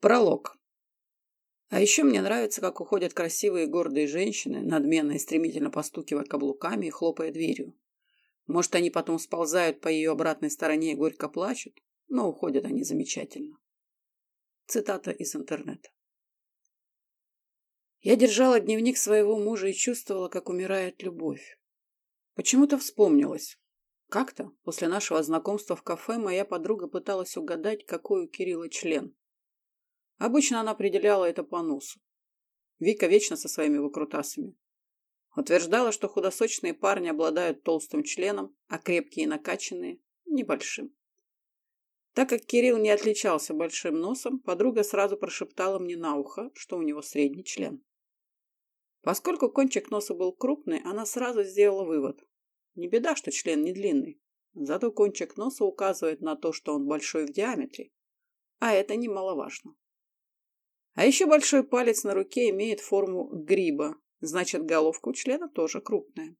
Пролог. А еще мне нравится, как уходят красивые гордые женщины, надменно и стремительно постукивая каблуками и хлопая дверью. Может, они потом сползают по ее обратной стороне и горько плачут, но уходят они замечательно. Цитата из интернета. Я держала дневник своего мужа и чувствовала, как умирает любовь. Почему-то вспомнилось. Как-то, после нашего знакомства в кафе, моя подруга пыталась угадать, какой у Кирилла член. Обычно она определяла это по носу. Вика вечно со своими выкрутасами. Утверждала, что худосочные парни обладают толстым членом, а крепкие и накачанные – небольшим. Так как Кирилл не отличался большим носом, подруга сразу прошептала мне на ухо, что у него средний член. Поскольку кончик носа был крупный, она сразу сделала вывод. Не беда, что член не длинный. Зато кончик носа указывает на то, что он большой в диаметре. А это немаловажно. А еще большой палец на руке имеет форму гриба, значит, головка у члена тоже крупная.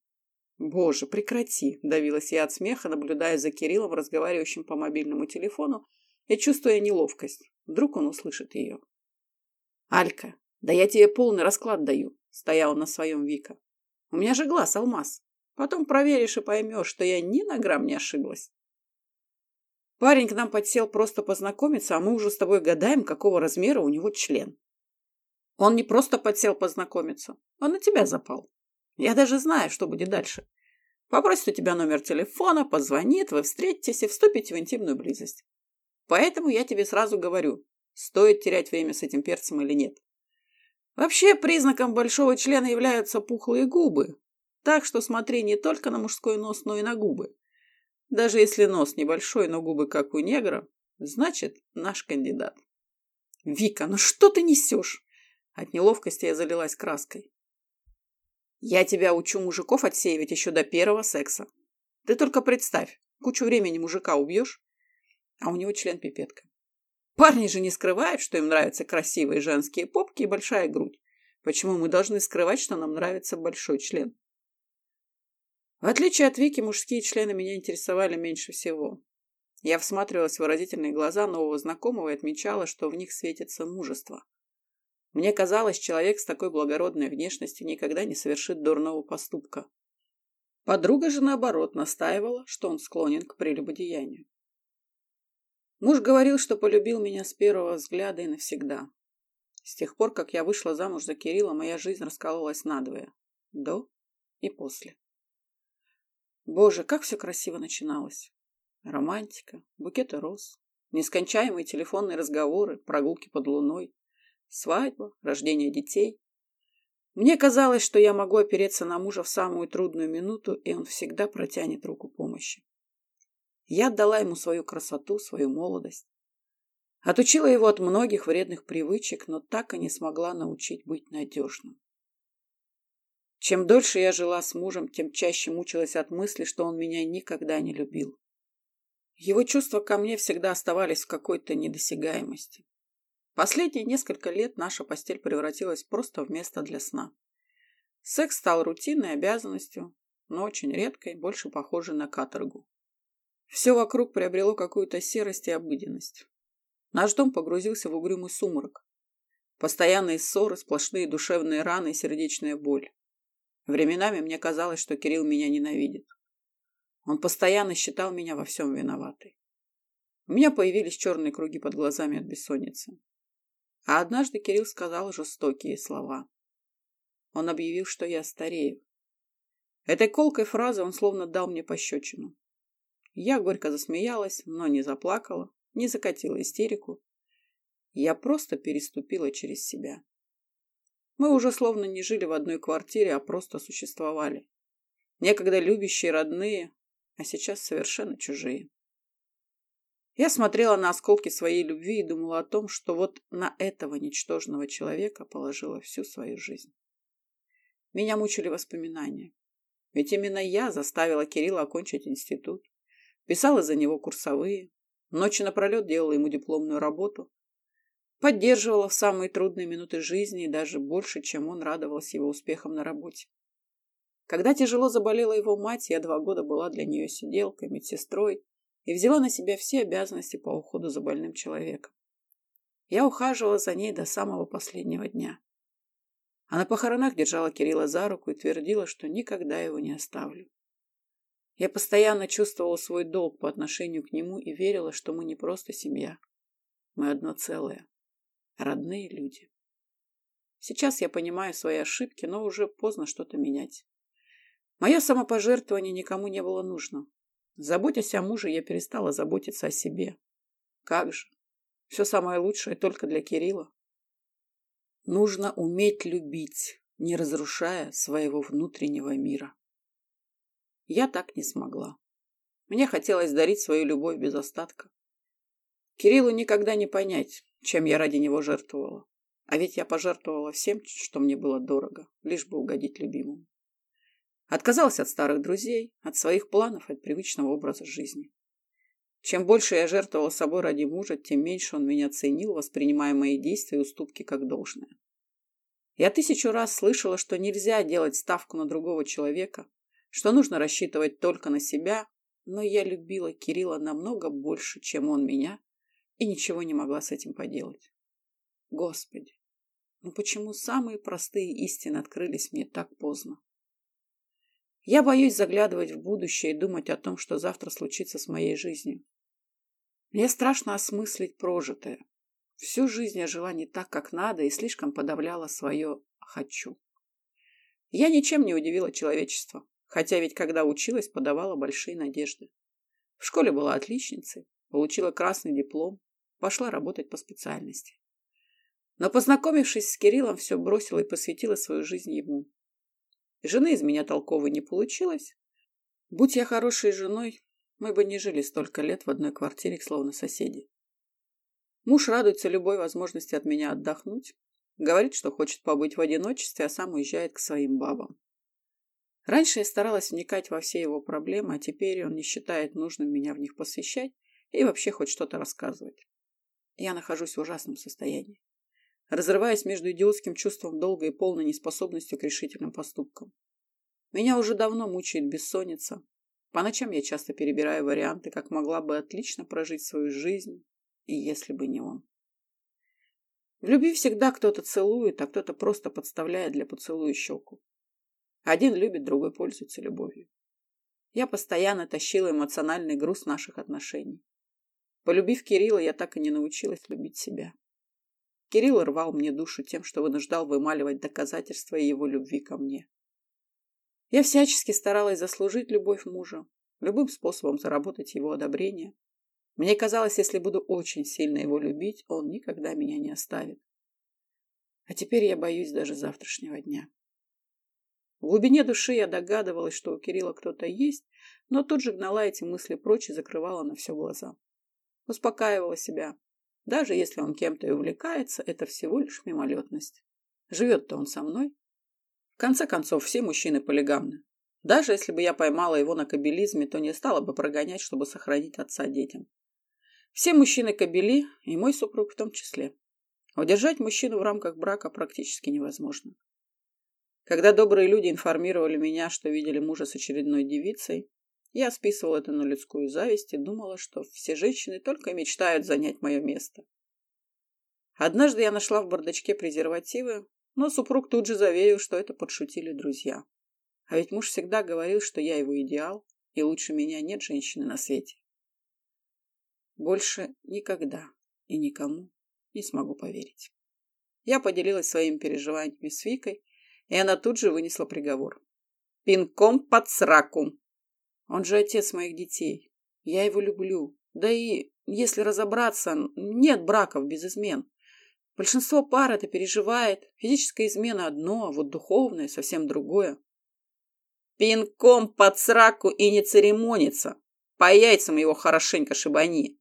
«Боже, прекрати!» – давилась я от смеха, наблюдая за Кириллом, разговаривающим по мобильному телефону, и чувствуя неловкость. Вдруг он услышит ее. «Алька, да я тебе полный расклад даю», – стояла на своем Вика. «У меня же глаз алмаз. Потом проверишь и поймешь, что я ни на грамм не ошиблась». Парень к нам подсел просто познакомиться, а мы уже с тобой гадаем, какого размера у него член. Он не просто подсел познакомиться, он на тебя запал. Я даже знаю, что будет дальше. Попросит у тебя номер телефона, позвонит, вы встретитесь и вступите в интимную близость. Поэтому я тебе сразу говорю, стоит терять время с этим перцем или нет. Вообще, признаком большого члена являются пухлые губы. Так что смотри не только на мужской нос, но и на губы. Даже если нос небольшой, но губы как у негра, значит, наш кандидат. Вика, ну что ты несешь? От неловкости я залилась краской. Я тебя учу мужиков отсеивать еще до первого секса. Ты только представь, кучу времени мужика убьешь, а у него член пипетка. Парни же не скрывают, что им нравятся красивые женские попки и большая грудь. Почему мы должны скрывать, что нам нравится большой член? В отличие от Вики, мужские члены меня интересовали меньше всего. Я всматривалась в выразительные глаза нового знакомого и отмечала, что в них светится мужество. Мне казалось, человек с такой благородной внешностью никогда не совершит дурного поступка. Подруга же, наоборот, настаивала, что он склонен к прелюбодеянию. Муж говорил, что полюбил меня с первого взгляда и навсегда. С тех пор, как я вышла замуж за Кирилла, моя жизнь раскололась надвое. До и после. Боже, как все красиво начиналось. Романтика, букеты роз, нескончаемые телефонные разговоры, прогулки под луной, свадьба, рождение детей. Мне казалось, что я могу опереться на мужа в самую трудную минуту, и он всегда протянет руку помощи. Я отдала ему свою красоту, свою молодость. Отучила его от многих вредных привычек, но так и не смогла научить быть надежным. Чем дольше я жила с мужем, тем чаще мучилась от мысли, что он меня никогда не любил. Его чувства ко мне всегда оставались в какой-то недосягаемости. Последние несколько лет наша постель превратилась просто в место для сна. Секс стал рутинной обязанностью, но очень редкой, больше похожей на каторгу. Все вокруг приобрело какую-то серость и обыденность. Наш дом погрузился в угрюмый сумрак. Постоянные ссоры, сплошные душевные раны и сердечная боль. Временами мне казалось, что Кирилл меня ненавидит. Он постоянно считал меня во всем виноватой. У меня появились черные круги под глазами от бессонницы. А однажды Кирилл сказал жестокие слова. Он объявил, что я старею. Этой колкой фразой он словно дал мне пощечину. Я горько засмеялась, но не заплакала, не закатила истерику. Я просто переступила через себя. Мы уже словно не жили в одной квартире, а просто существовали. Некогда любящие, родные, а сейчас совершенно чужие. Я смотрела на осколки своей любви и думала о том, что вот на этого ничтожного человека положила всю свою жизнь. Меня мучили воспоминания. Ведь именно я заставила Кирилла окончить институт, писала за него курсовые, ночи напролет делала ему дипломную работу, Поддерживала в самые трудные минуты жизни и даже больше, чем он радовался его успехам на работе. Когда тяжело заболела его мать, я два года была для нее сиделкой, медсестрой и взяла на себя все обязанности по уходу за больным человеком. Я ухаживала за ней до самого последнего дня. А на похоронах держала Кирилла за руку и твердила, что никогда его не оставлю. Я постоянно чувствовала свой долг по отношению к нему и верила, что мы не просто семья. Мы одно целое. Родные люди. Сейчас я понимаю свои ошибки, но уже поздно что-то менять. Мое самопожертвование никому не было нужно. Заботясь о муже, я перестала заботиться о себе. Как же. Все самое лучшее только для Кирилла. Нужно уметь любить, не разрушая своего внутреннего мира. Я так не смогла. Мне хотелось дарить свою любовь без остатка. Кириллу никогда не понять, чем я ради него жертвовала. А ведь я пожертвовала всем, что мне было дорого, лишь бы угодить любимому. Отказалась от старых друзей, от своих планов, от привычного образа жизни. Чем больше я жертвовала собой ради мужа, тем меньше он меня ценил, воспринимая мои действия и уступки как должное. Я тысячу раз слышала, что нельзя делать ставку на другого человека, что нужно рассчитывать только на себя, но я любила Кирилла намного больше, чем он меня, и ничего не могла с этим поделать. Господи, ну почему самые простые истины открылись мне так поздно? Я боюсь заглядывать в будущее и думать о том, что завтра случится с моей жизнью. Мне страшно осмыслить прожитое. Всю жизнь я жила не так, как надо, и слишком подавляла свое «хочу». Я ничем не удивила человечество, хотя ведь когда училась, подавала большие надежды. В школе была отличницей, получила красный диплом, пошла работать по специальности. Но, познакомившись с Кириллом, все бросила и посвятила свою жизнь ему. Жены из меня толковой не получилось. Будь я хорошей женой, мы бы не жили столько лет в одной квартире, словно соседи. Муж радуется любой возможности от меня отдохнуть. Говорит, что хочет побыть в одиночестве, а сам уезжает к своим бабам. Раньше я старалась вникать во все его проблемы, а теперь он не считает нужным меня в них посвящать и вообще хоть что-то рассказывать. Я нахожусь в ужасном состоянии разрываясь между идиотским чувством долга и полной неспособностью к решительным поступкам. Меня уже давно мучает бессонница. По ночам я часто перебираю варианты, как могла бы отлично прожить свою жизнь, и если бы не он. В любви всегда кто-то целует, а кто-то просто подставляет для поцелуя щеку. Один любит, другой пользуется любовью. Я постоянно тащила эмоциональный груз наших отношений. Полюбив Кирилла, я так и не научилась любить себя. Кирилл рвал мне душу тем, что вынуждал вымаливать доказательства его любви ко мне. Я всячески старалась заслужить любовь мужа, любым способом заработать его одобрение. Мне казалось, если буду очень сильно его любить, он никогда меня не оставит. А теперь я боюсь даже завтрашнего дня. В глубине души я догадывалась, что у Кирилла кто-то есть, но тут же гнала эти мысли прочь и закрывала на все глаза. Успокаивала себя, даже если он кем-то и увлекается, это всего лишь мимолетность. Живет-то он со мной. В конце концов, все мужчины полигамны. Даже если бы я поймала его на кабелизме, то не стала бы прогонять, чтобы сохранить отца детям. Все мужчины кабели, и мой супруг в том числе. Удержать мужчину в рамках брака практически невозможно. Когда добрые люди информировали меня, что видели мужа с очередной девицей, я списывала это на людскую зависть и думала, что все женщины только мечтают занять мое место. Однажды я нашла в бардачке презервативы, но супруг тут же заверил, что это подшутили друзья. А ведь муж всегда говорил, что я его идеал, и лучше меня нет женщины на свете. Больше никогда и никому не смогу поверить. Я поделилась своими переживаниями с Викой, и она тут же вынесла приговор. «Пинком под сраку!» Он же отец моих детей. Я его люблю. Да и, если разобраться, нет браков без измен. Большинство пар это переживает. Физическая измена одно, а вот духовная совсем другое. Пинком под сраку и не церемониться. По яйцам его хорошенько шибани.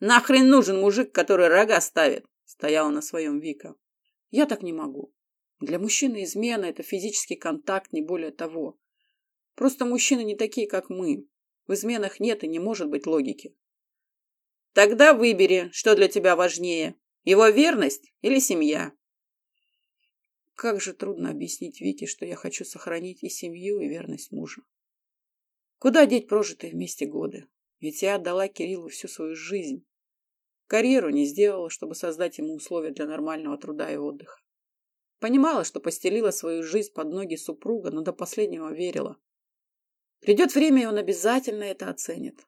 Нахрен нужен мужик, который рога ставит? Стояла на своем Вика. Я так не могу. Для мужчины измена – это физический контакт, не более того. Просто мужчины не такие, как мы. В изменах нет и не может быть логики. Тогда выбери, что для тебя важнее. Его верность или семья? Как же трудно объяснить Вике, что я хочу сохранить и семью, и верность мужа. Куда деть прожитые вместе годы? Ведь я отдала Кириллу всю свою жизнь. Карьеру не сделала, чтобы создать ему условия для нормального труда и отдыха. Понимала, что постелила свою жизнь под ноги супруга, но до последнего верила. Придет время, и он обязательно это оценит.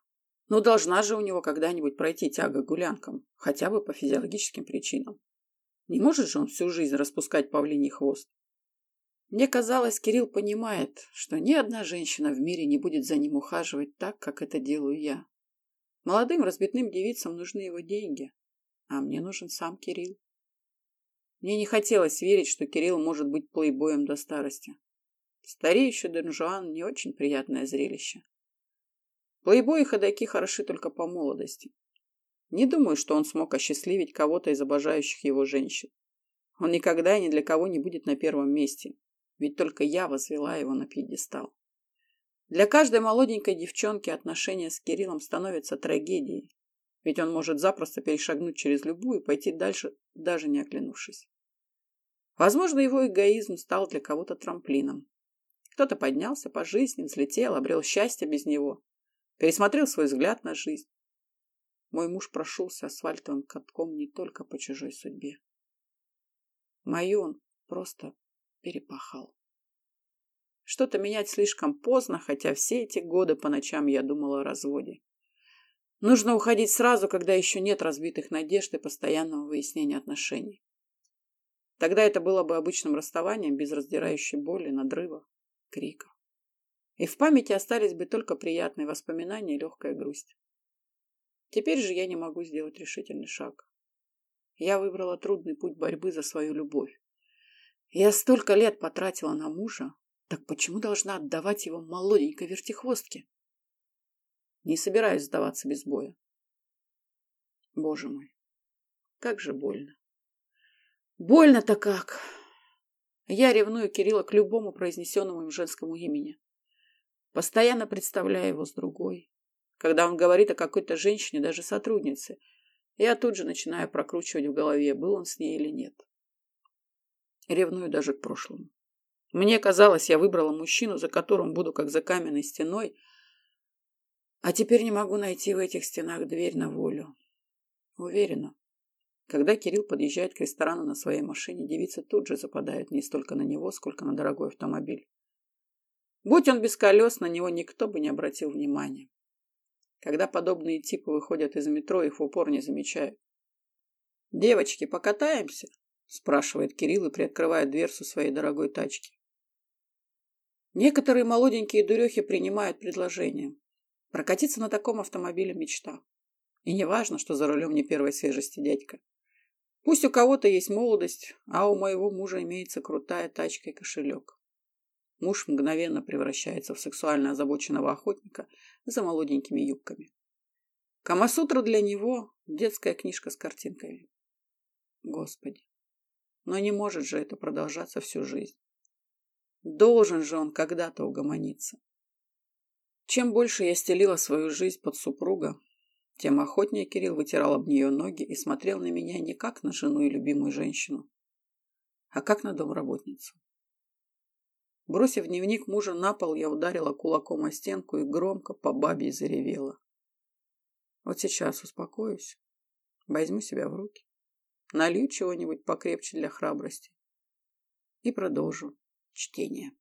Но должна же у него когда-нибудь пройти тяга к гулянкам, хотя бы по физиологическим причинам. Не может же он всю жизнь распускать павлиний хвост. Мне казалось, Кирилл понимает, что ни одна женщина в мире не будет за ним ухаживать так, как это делаю я. Молодым разбитным девицам нужны его деньги, а мне нужен сам Кирилл. Мне не хотелось верить, что Кирилл может быть плейбоем до старости. Стареющий Дон Жуан не очень приятное зрелище. Плейбои ходаки хороши только по молодости. Не думаю, что он смог осчастливить кого-то из обожающих его женщин. Он никогда и ни для кого не будет на первом месте, ведь только я возвела его на пьедестал. Для каждой молоденькой девчонки отношения с Кириллом становятся трагедией, ведь он может запросто перешагнуть через любую и пойти дальше, даже не оглянувшись. Возможно, его эгоизм стал для кого-то трамплином. Кто-то поднялся по жизни, взлетел, обрел счастье без него, пересмотрел свой взгляд на жизнь. Мой муж прошелся асфальтовым катком не только по чужой судьбе. Мою он просто перепахал. Что-то менять слишком поздно, хотя все эти годы по ночам я думала о разводе. Нужно уходить сразу, когда еще нет разбитых надежд и постоянного выяснения отношений. Тогда это было бы обычным расставанием без раздирающей боли, надрыва, крика. И в памяти остались бы только приятные воспоминания и легкая грусть. Теперь же я не могу сделать решительный шаг. Я выбрала трудный путь борьбы за свою любовь. Я столько лет потратила на мужа, так почему должна отдавать его молоденькой вертихвостке? Не собираюсь сдаваться без боя. Боже мой, как же больно. Больно-то как. Я ревную Кирилла к любому произнесенному им женскому имени. Постоянно представляю его с другой. Когда он говорит о какой-то женщине, даже сотруднице, я тут же начинаю прокручивать в голове, был он с ней или нет. Ревную даже к прошлому. Мне казалось, я выбрала мужчину, за которым буду как за каменной стеной, а теперь не могу найти в этих стенах дверь на волю. Уверена, когда Кирилл подъезжает к ресторану на своей машине, девица тут же западает не столько на него, сколько на дорогой автомобиль. Будь он без колес, на него никто бы не обратил внимания. Когда подобные типы выходят из метро, их в упор не замечают. «Девочки, покатаемся?» спрашивает Кирилл и приоткрывает дверцу своей дорогой тачки. Некоторые молоденькие дурехи принимают предложение. Прокатиться на таком автомобиле – мечта. И не важно, что за рулем не первой свежести дядька. Пусть у кого-то есть молодость, а у моего мужа имеется крутая тачка и кошелек. Муж мгновенно превращается в сексуально озабоченного охотника за молоденькими юбками. Камасутра для него – детская книжка с картинками. Господи, но не может же это продолжаться всю жизнь. Должен же он когда-то угомониться. Чем больше я стелила свою жизнь под супруга, тем охотнее Кирилл вытирал об нее ноги и смотрел на меня не как на жену и любимую женщину, а как на домработницу. Бросив дневник мужа на пол, я ударила кулаком о стенку и громко по бабе заревела. Вот сейчас успокоюсь, возьму себя в руки налью чего-нибудь покрепче для храбрости и продолжу чтение.